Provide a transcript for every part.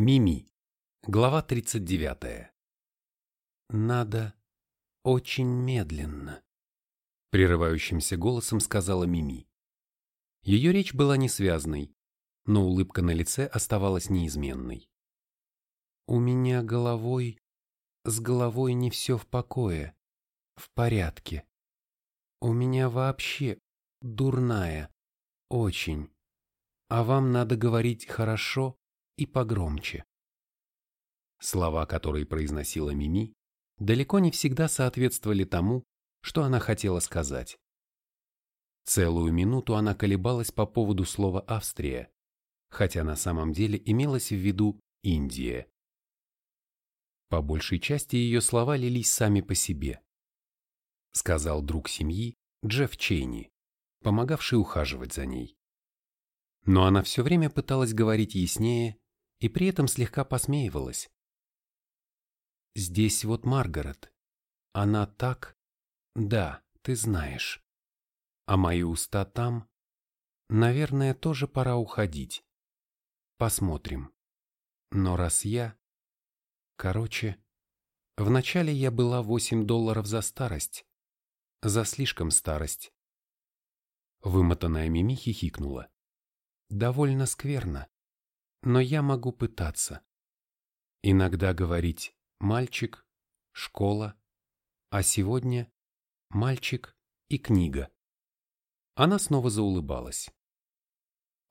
Мими. Глава 39. «Надо очень медленно», — прерывающимся голосом сказала Мими. Ее речь была несвязной, но улыбка на лице оставалась неизменной. «У меня головой, с головой не все в покое, в порядке. У меня вообще дурная, очень. А вам надо говорить хорошо и погромче. Слова, которые произносила Мими, далеко не всегда соответствовали тому, что она хотела сказать. Целую минуту она колебалась по поводу слова «Австрия», хотя на самом деле имелось в виду «Индия». По большей части ее слова лились сами по себе. Сказал друг семьи Джефф Чейни, помогавший ухаживать за ней. Но она все время пыталась говорить яснее и при этом слегка посмеивалась. Здесь вот Маргарет. Она так... Да, ты знаешь. А мои уста там... Наверное, тоже пора уходить. Посмотрим. Но раз я... Короче, вначале я была 8 долларов за старость. За слишком старость. Вымотанная Мими хихикнула. Довольно скверно но я могу пытаться. Иногда говорить «мальчик», «школа», а сегодня «мальчик» и «книга». Она снова заулыбалась.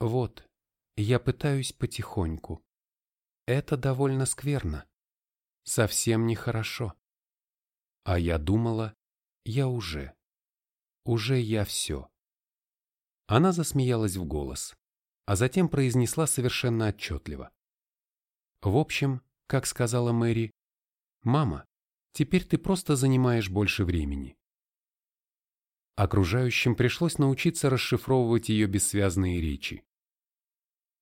Вот, я пытаюсь потихоньку. Это довольно скверно. Совсем нехорошо. А я думала, я уже. Уже я все. Она засмеялась в голос а затем произнесла совершенно отчетливо. В общем, как сказала Мэри, «Мама, теперь ты просто занимаешь больше времени». Окружающим пришлось научиться расшифровывать ее бессвязные речи.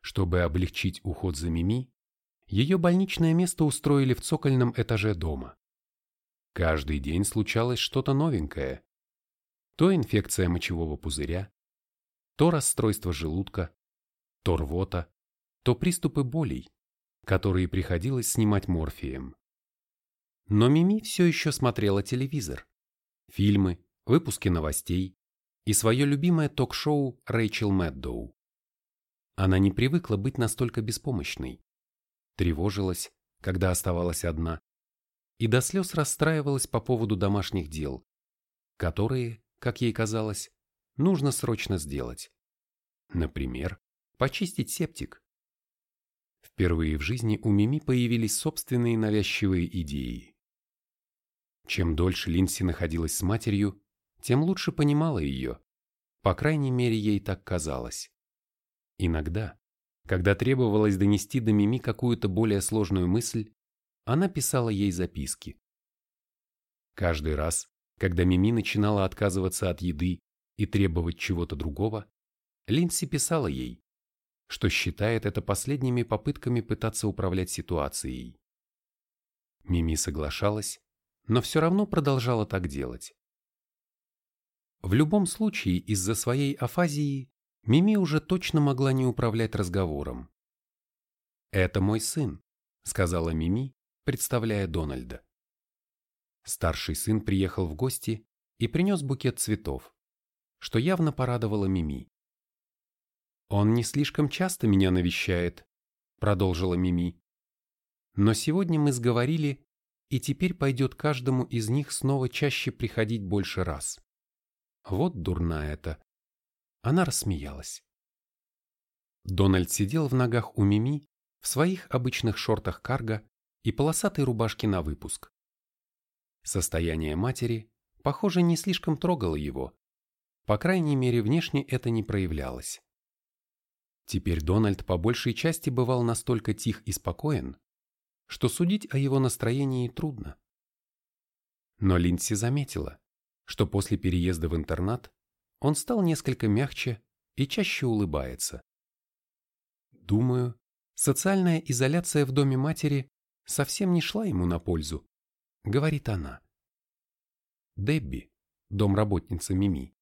Чтобы облегчить уход за Мими, ее больничное место устроили в цокольном этаже дома. Каждый день случалось что-то новенькое. То инфекция мочевого пузыря, то расстройство желудка, то рвота, то приступы болей, которые приходилось снимать морфием. Но Мими все еще смотрела телевизор, фильмы, выпуски новостей и свое любимое ток-шоу Рэйчел Мэддоу. Она не привыкла быть настолько беспомощной, тревожилась, когда оставалась одна, и до слез расстраивалась по поводу домашних дел, которые, как ей казалось, нужно срочно сделать. Например, почистить септик. Впервые в жизни у Мими появились собственные навязчивые идеи. Чем дольше Линси находилась с матерью, тем лучше понимала ее. По крайней мере, ей так казалось. Иногда, когда требовалось донести до Мими какую-то более сложную мысль, она писала ей записки. Каждый раз, когда Мими начинала отказываться от еды и требовать чего-то другого, Линси писала ей что считает это последними попытками пытаться управлять ситуацией. Мими соглашалась, но все равно продолжала так делать. В любом случае, из-за своей афазии Мими уже точно могла не управлять разговором. «Это мой сын», — сказала Мими, представляя Дональда. Старший сын приехал в гости и принес букет цветов, что явно порадовало Мими. «Он не слишком часто меня навещает», — продолжила Мими. «Но сегодня мы сговорили, и теперь пойдет каждому из них снова чаще приходить больше раз. Вот дурная это». Она рассмеялась. Дональд сидел в ногах у Мими в своих обычных шортах карго и полосатой рубашке на выпуск. Состояние матери, похоже, не слишком трогало его. По крайней мере, внешне это не проявлялось. Теперь Дональд по большей части бывал настолько тих и спокоен, что судить о его настроении трудно. Но Линдси заметила, что после переезда в интернат он стал несколько мягче и чаще улыбается. Думаю, социальная изоляция в доме матери совсем не шла ему на пользу, говорит она. Дебби, домработница Мими,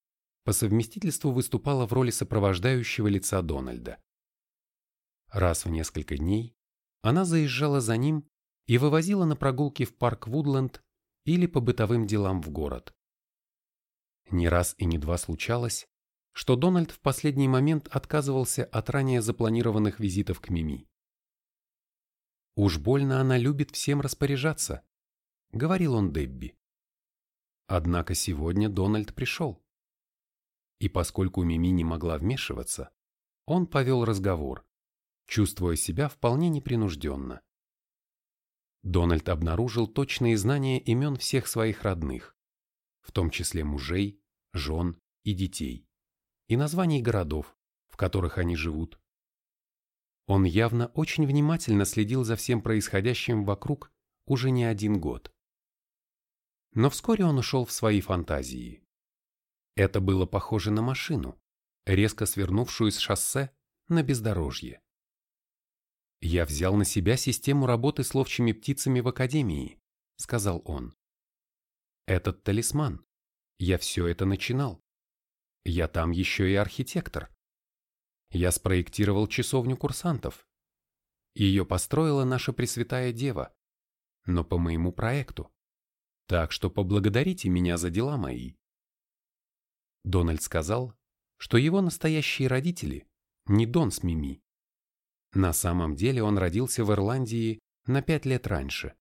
по совместительству выступала в роли сопровождающего лица Дональда. Раз в несколько дней она заезжала за ним и вывозила на прогулки в парк Вудленд или по бытовым делам в город. Не раз и не два случалось, что Дональд в последний момент отказывался от ранее запланированных визитов к Мими. «Уж больно она любит всем распоряжаться», — говорил он Дебби. Однако сегодня Дональд пришел. И поскольку Мими не могла вмешиваться, он повел разговор, чувствуя себя вполне непринужденно. Дональд обнаружил точные знания имен всех своих родных, в том числе мужей, жен и детей, и названий городов, в которых они живут. Он явно очень внимательно следил за всем происходящим вокруг уже не один год. Но вскоре он ушел в свои фантазии. Это было похоже на машину, резко свернувшую с шоссе на бездорожье. «Я взял на себя систему работы с ловчими птицами в академии», — сказал он. «Этот талисман. Я все это начинал. Я там еще и архитектор. Я спроектировал часовню курсантов. Ее построила наша Пресвятая Дева, но по моему проекту. Так что поблагодарите меня за дела мои». Дональд сказал, что его настоящие родители не Дон с Мими, на самом деле он родился в Ирландии на пять лет раньше,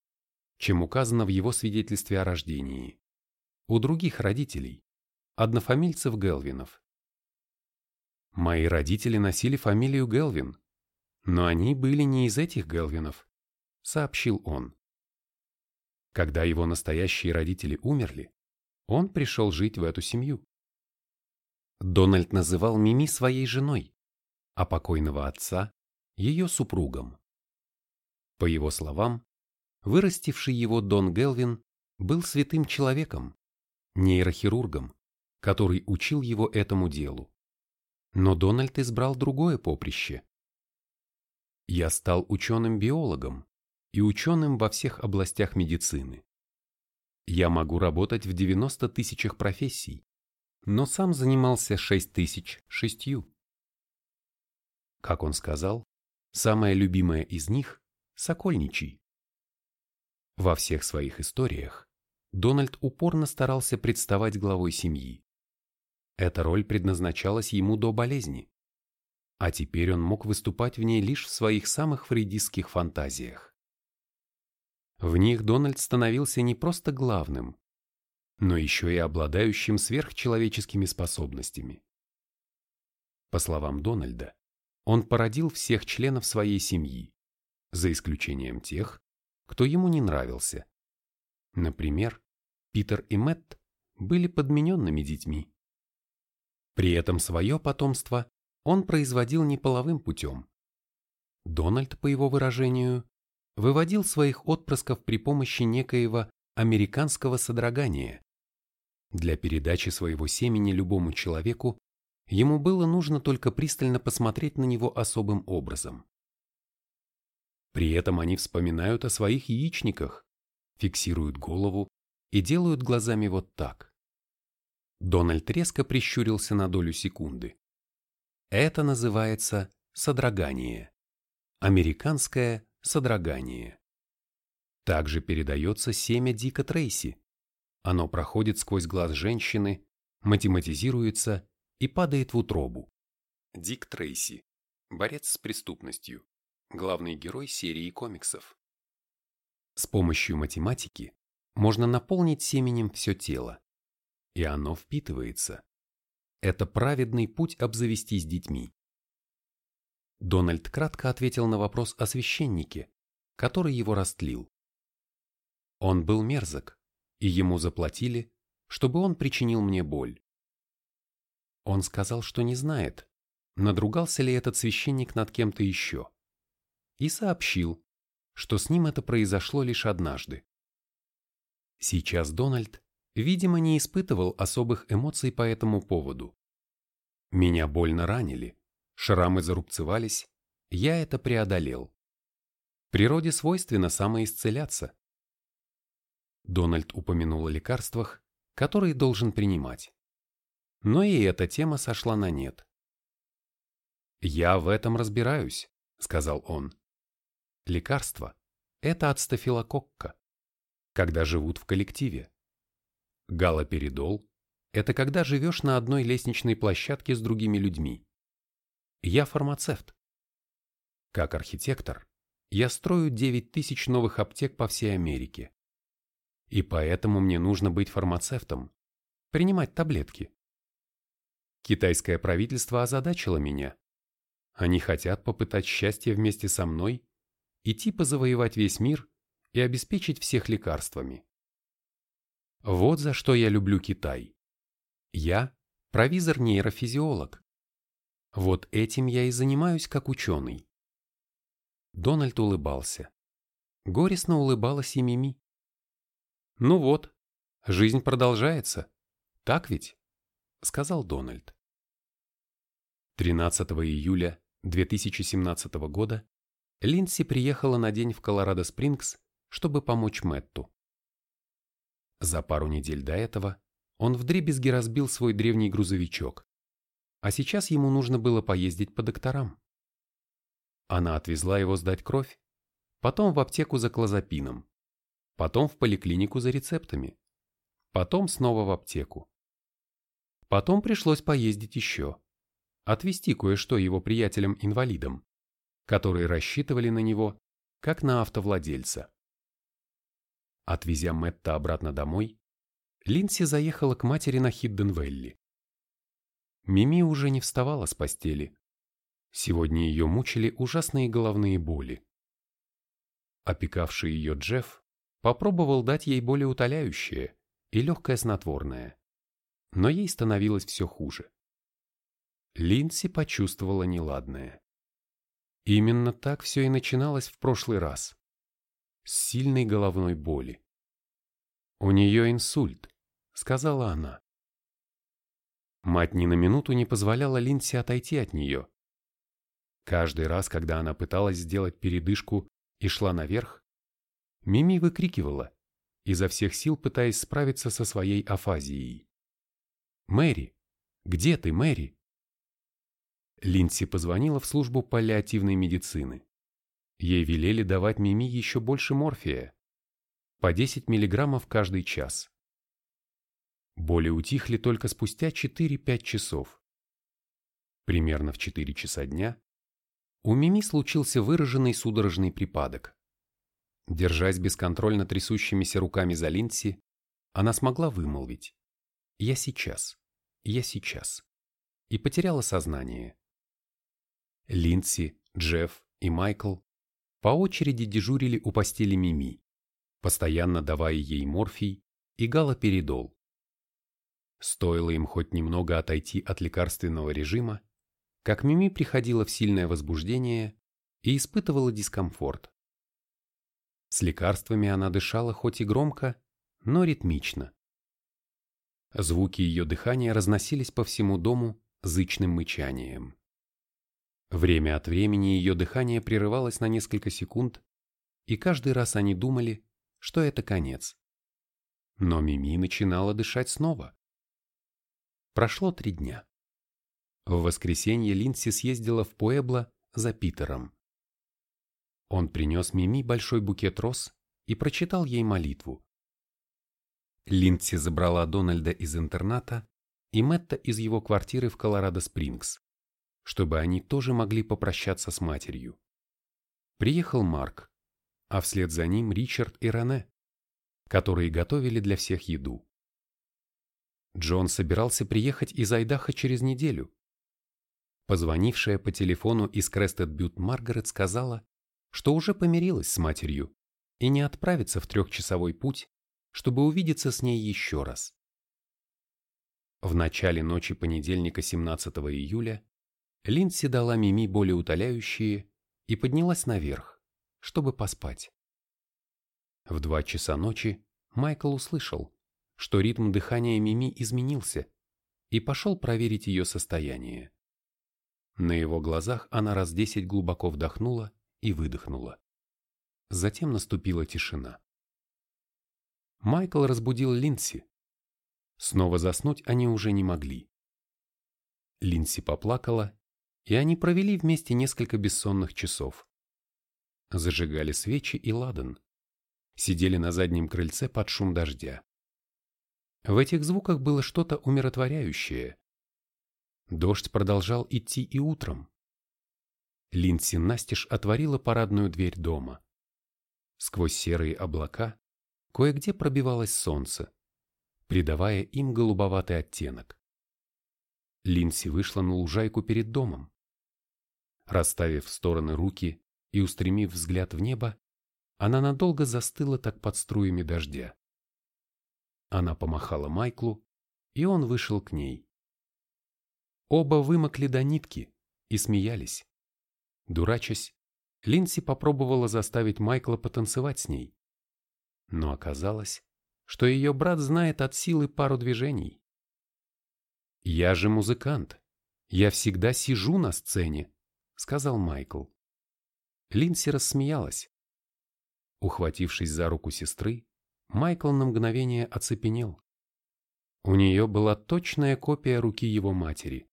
чем указано в его свидетельстве о рождении. У других родителей, однофамильцев Гелвинов. Мои родители носили фамилию Гелвин, но они были не из этих Гелвинов, сообщил он. Когда его настоящие родители умерли, он пришел жить в эту семью. Дональд называл Мими своей женой, а покойного отца ее супругом. По его словам, вырастивший его Дон Гелвин был святым человеком, нейрохирургом, который учил его этому делу. Но Дональд избрал другое поприще. Я стал ученым-биологом и ученым во всех областях медицины. Я могу работать в 90 тысячах профессий, но сам занимался 6 тысяч шестью. Как он сказал, Самая любимая из них – Сокольничий. Во всех своих историях Дональд упорно старался представать главой семьи. Эта роль предназначалась ему до болезни, а теперь он мог выступать в ней лишь в своих самых фрейдистских фантазиях. В них Дональд становился не просто главным, но еще и обладающим сверхчеловеческими способностями. По словам Дональда, он породил всех членов своей семьи, за исключением тех, кто ему не нравился. Например, Питер и Мэтт были подмененными детьми. При этом свое потомство он производил не половым путем. Дональд, по его выражению, выводил своих отпрысков при помощи некоего американского содрогания. Для передачи своего семени любому человеку Ему было нужно только пристально посмотреть на него особым образом. При этом они вспоминают о своих яичниках, фиксируют голову и делают глазами вот так. Дональд резко прищурился на долю секунды. Это называется содрогание. Американское содрогание. Также передается семя Дика Трейси. Оно проходит сквозь глаз женщины, математизируется и падает в утробу. Дик Трейси. Борец с преступностью. Главный герой серии комиксов. С помощью математики можно наполнить семенем все тело. И оно впитывается. Это праведный путь обзавестись детьми. Дональд кратко ответил на вопрос о священнике, который его растлил. Он был мерзок, и ему заплатили, чтобы он причинил мне боль. Он сказал, что не знает, надругался ли этот священник над кем-то еще. И сообщил, что с ним это произошло лишь однажды. Сейчас Дональд, видимо, не испытывал особых эмоций по этому поводу. Меня больно ранили, шрамы зарубцевались, я это преодолел. Природе свойственно самоисцеляться. Дональд упомянул о лекарствах, которые должен принимать. Но и эта тема сошла на нет. «Я в этом разбираюсь», — сказал он. Лекарство – это от стафилококка, когда живут в коллективе. Галоперидол – это когда живешь на одной лестничной площадке с другими людьми. Я фармацевт. Как архитектор, я строю 9 тысяч новых аптек по всей Америке. И поэтому мне нужно быть фармацевтом, принимать таблетки. Китайское правительство озадачило меня. Они хотят попытать счастье вместе со мной, идти позавоевать весь мир и обеспечить всех лекарствами. Вот за что я люблю Китай. Я – провизор-нейрофизиолог. Вот этим я и занимаюсь как ученый. Дональд улыбался. Горестно улыбалась и Мими. «Ну вот, жизнь продолжается. Так ведь?» — сказал Дональд. 13 июля 2017 года Линдси приехала на день в Колорадо-Спрингс, чтобы помочь Мэтту. За пару недель до этого он вдребезги разбил свой древний грузовичок, а сейчас ему нужно было поездить по докторам. Она отвезла его сдать кровь, потом в аптеку за клозапином, потом в поликлинику за рецептами, потом снова в аптеку. Потом пришлось поездить еще, отвезти кое-что его приятелям-инвалидам, которые рассчитывали на него, как на автовладельца. Отвезя Мэтта обратно домой, Линси заехала к матери на Хидденвелли. Мими уже не вставала с постели, Сегодня ее мучили ужасные головные боли. Опекавший ее Джефф попробовал дать ей более утоляющее и легкое снотворное, но ей становилось все хуже. Линси почувствовала неладное. Именно так все и начиналось в прошлый раз. С сильной головной боли. «У нее инсульт», — сказала она. Мать ни на минуту не позволяла Линси отойти от нее, Каждый раз, когда она пыталась сделать передышку и шла наверх, Мими выкрикивала, изо всех сил пытаясь справиться со своей афазией. «Мэри! Где ты, Мэри?» Линдси позвонила в службу паллиативной медицины. Ей велели давать Мими еще больше морфия, по 10 миллиграммов каждый час. Боли утихли только спустя 4-5 часов. Примерно в 4 часа дня у Мими случился выраженный судорожный припадок. Держась бесконтрольно трясущимися руками за Линдси, она смогла вымолвить «Я сейчас, я сейчас» и потеряла сознание. Линдси, Джефф и Майкл по очереди дежурили у постели Мими, постоянно давая ей морфий и галоперидол. Стоило им хоть немного отойти от лекарственного режима, как Мими приходила в сильное возбуждение и испытывала дискомфорт. С лекарствами она дышала хоть и громко, но ритмично. Звуки ее дыхания разносились по всему дому зычным мычанием. Время от времени ее дыхание прерывалось на несколько секунд, и каждый раз они думали, что это конец. Но Мими начинала дышать снова. Прошло три дня. В воскресенье Линдси съездила в Пуэбло за Питером. Он принес Мими большой букет роз и прочитал ей молитву. Линдси забрала Дональда из интерната и Мэтта из его квартиры в Колорадо-Спрингс, чтобы они тоже могли попрощаться с матерью. Приехал Марк, а вслед за ним Ричард и Рене, которые готовили для всех еду. Джон собирался приехать из Айдаха через неделю, Позвонившая по телефону из Крестед Бют Маргарет сказала, что уже помирилась с матерью и не отправится в трехчасовой путь, чтобы увидеться с ней еще раз. В начале ночи понедельника 17 июля Линдси дала Мими более утоляющие и поднялась наверх, чтобы поспать. В два часа ночи Майкл услышал, что ритм дыхания Мими изменился, и пошел проверить ее состояние. На его глазах она раз десять глубоко вдохнула и выдохнула. Затем наступила тишина. Майкл разбудил Линси. Снова заснуть они уже не могли. Линси поплакала, и они провели вместе несколько бессонных часов. зажигали свечи и ладан, сидели на заднем крыльце под шум дождя. В этих звуках было что-то умиротворяющее. Дождь продолжал идти и утром. Линдси настежь отворила парадную дверь дома. Сквозь серые облака кое-где пробивалось солнце, придавая им голубоватый оттенок. Линси вышла на лужайку перед домом. Расставив в стороны руки и устремив взгляд в небо, она надолго застыла так под струями дождя. Она помахала Майклу, и он вышел к ней. Оба вымокли до нитки и смеялись. Дурачась, Линси попробовала заставить Майкла потанцевать с ней. Но оказалось, что ее брат знает от силы пару движений. «Я же музыкант. Я всегда сижу на сцене», — сказал Майкл. Линси рассмеялась. Ухватившись за руку сестры, Майкл на мгновение оцепенел. У нее была точная копия руки его матери,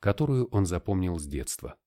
которую он запомнил с детства.